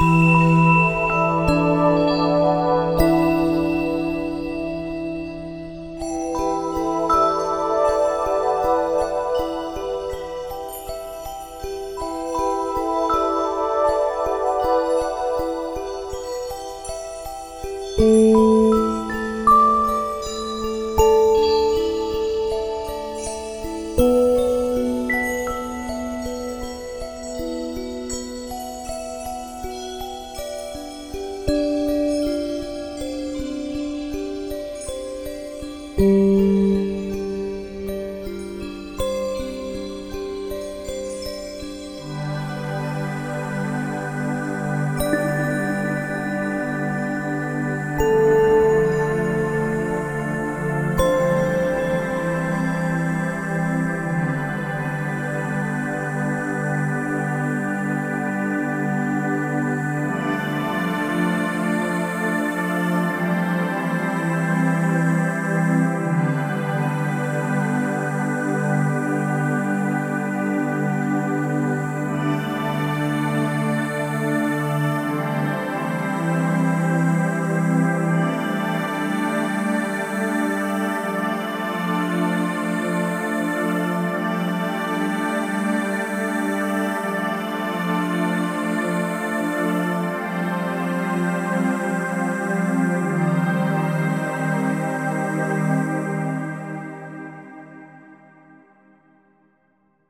Música Música